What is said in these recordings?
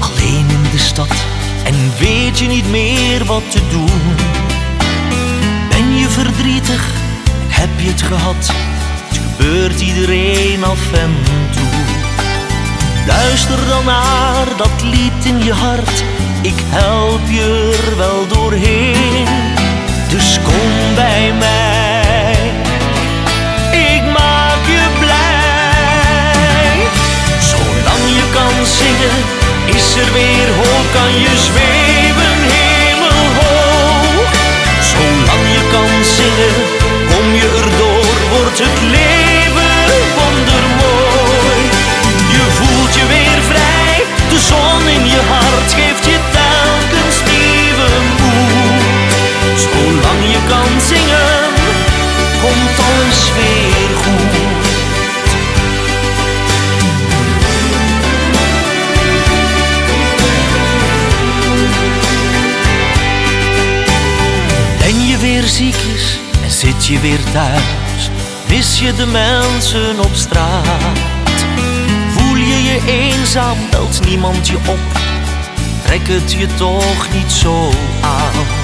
alleen in de stad en weet je niet meer wat te doen. Ben je verdrietig, heb je het gehad, het gebeurt iedereen af en toe. Luister dan naar dat lied in je hart, ik help je er wel doorheen. Weer goed. Ben je weer ziekjes en zit je weer thuis? Mis je de mensen op straat? Voel je je eenzaam, belt niemand je op? Trek het je toch niet zo aan?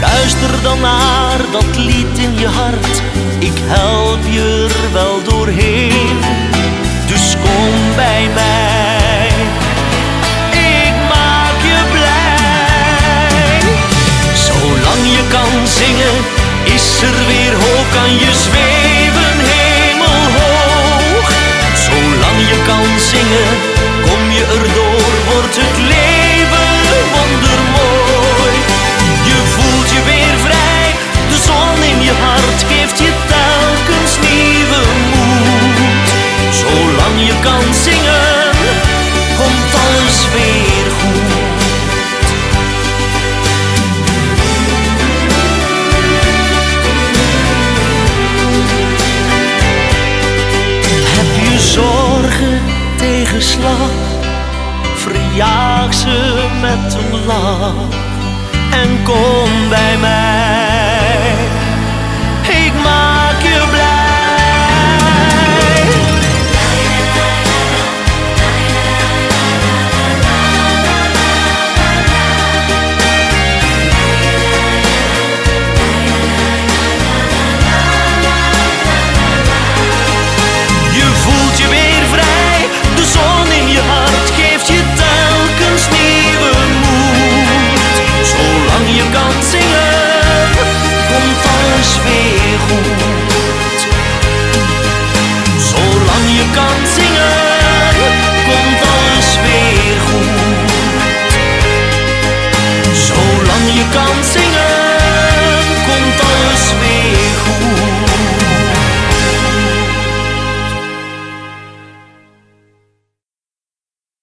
Luister dan naar dat lied in je hart. Ik help je er wel doorheen. Dus kom bij mij. Ik maak je blij. Zolang je kan zingen, is er weer hoop. Kan je zweven tegenslag, verjaag ze met een lach en kom bij mij.